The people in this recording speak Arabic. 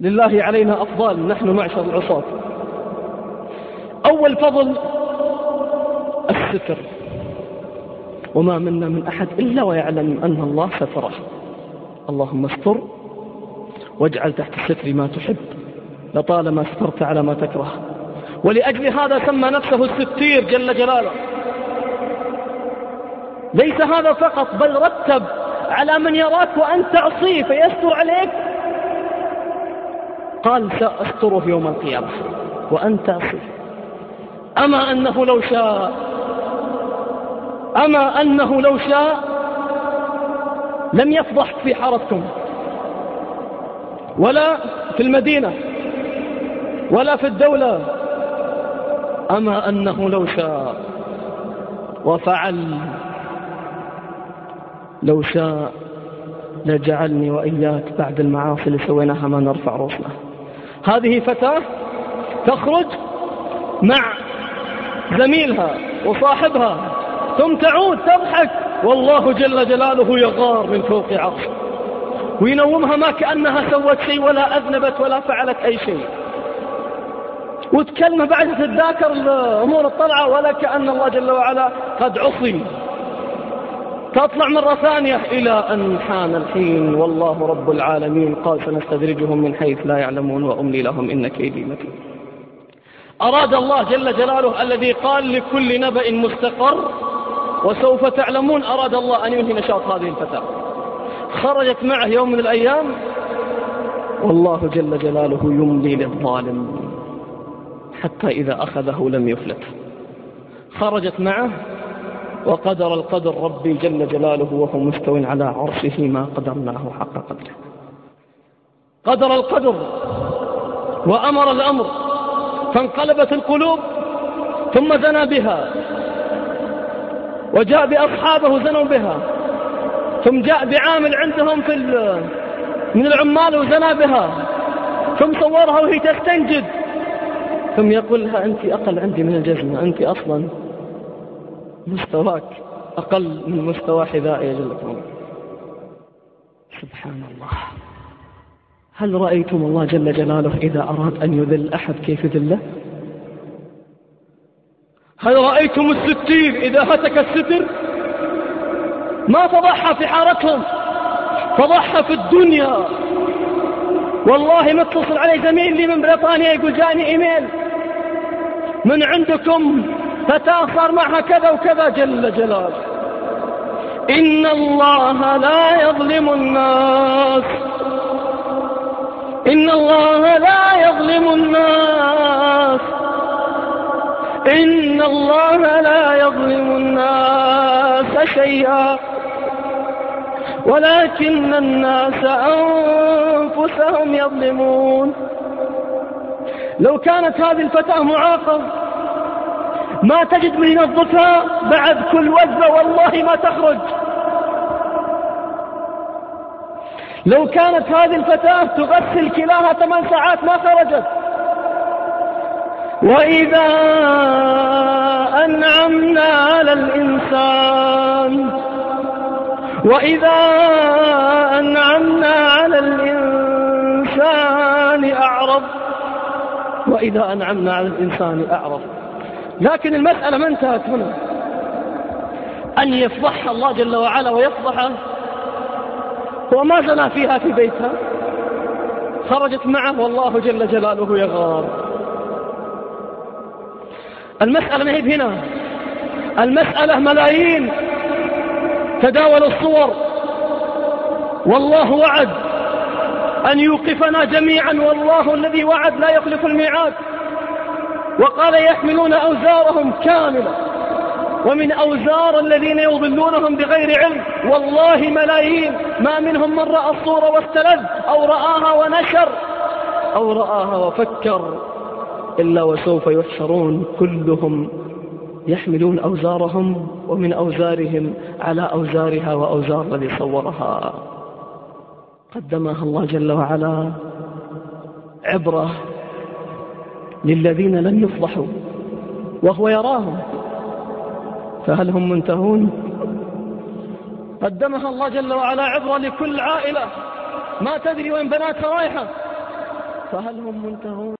لله علينا أفضال نحن معشر العصاة. أول فضل الستر. وما منا من أحد إلا ويعلم أن الله ستره. اللهم استر واجعل تحت الستر ما تحب لطالما سترت على ما تكره. ولأجل هذا سمى نفسه الستير جل جلاله. ليس هذا فقط بل رتب على من يراك وأنت تعصيه فيستر عليك. قال سأستره يوم القيامة وأنت تعصيه أما أنه لو شاء أما أنه لو شاء لم يفضحك في حارتكم ولا في المدينة ولا في الدولة. أما أنه لو شاء وفعل لو شاء لجعلني وإياك بعد المعاصي اللي سويناها ما نرفع رؤوسنا هذه فتاة تخرج مع زميلها وصاحبها ثم تعود تضحك. والله جل جلاله يغار من فوق عرشه وينومها ما كأنها سوت شيء ولا أذنبت ولا فعلت أي شيء. وتكلمه بعد تتذاكر الأمور الطلعة ولا كأن الله جل وعلا قد عصي تطلع مرة ثانية إلى أن حان الحين. والله رب العالمين قال سنستدرجهم من حيث لا يعلمون وأملي لهم إن كيدي متين. أراد الله جل جلاله الذي قال لكل نبأ مستقر وسوف تعلمون أراد الله أن ينهي نشاط هذه الفتاة. خرجت معه يوم من الأيام. والله جل جلاله يملي للظالم حتى إذا أخذه لم يفلت خرجت معه وقدر القدر ربي جل جلاله وهو مستو على عرشه ما قدرناه حق قدره. قدر القدر وأمر الأمر فانقلبت القلوب ثم زنى بها وجاء بأصحابه زنوا بها ثم جاء بعامل عندهم في من العمال وزنى بها ثم صورها وهي تستنجد ثم يقول لها أنت أقل عندي من الجزمة أنت أصلا مستواك أقل من مستوى حذائي جلكم الله سبحان الله هل رأيتم الله جل جلاله إذا أراد أن يذل أحد كيف ذله؟ هل رأيتم الستير إذا هتك الستر؟ ما فضحها في حارتهم فضحها في الدنيا. والله ما اتصل علي زميل لي من بريطانيا يقول جاني إيميل. من عندكم صار معها كذا وكذا جل جلاله. إن الله لا يظلم الناس. إن الله لا يظلم الناس. إن الله لا يظلم الناس شيئا. ولكن الناس أنفسهم يظلمون. لو كانت هذه الفتاة معاقب ما تجد من ينظفها بعد كل وجبة والله ما تخرج. لو كانت هذه الفتاة تغسل كلاها ثمان ساعات ما خرجت. وإذا أنعمنا على الإنسان وإذا أنعمنا على الإنسان أعرض. وإذا أنعمنا على الإنسان أعرض. لكن المسألة ما انتهت هنا. أن يفضحها الله جل وعلا ويفضحه هو ما زنى فيها في بيتها. خرجت معه والله جل جلاله يغار. المسألة ما هي هنا المسألة ملايين. تداول الصور. والله وعد. أن يوقفنا جميعا. والله الذي وعد لا يخلف الميعاد. وقال يحملون أوزارهم كاملة. ومن أوزار الذين يضلونهم بغير علم والله ملايين. ما منهم من رأى الصورة واستلذ أو رآها ونشر أو رآها وفكر. إلا وسوف يحشرون كلهم يحملون أوزارهم ومن أوزارهم على أوزارها وأوزار الذي صورها. قدمها الله جل وعلا عبرة للذين لم يفضحوا وهو يراهم. فهل هم منتهون؟ قدمها الله جل وعلا عبرة لكل عائلة. ما تدري وين بناتها رايحة. فهل هم منتهون؟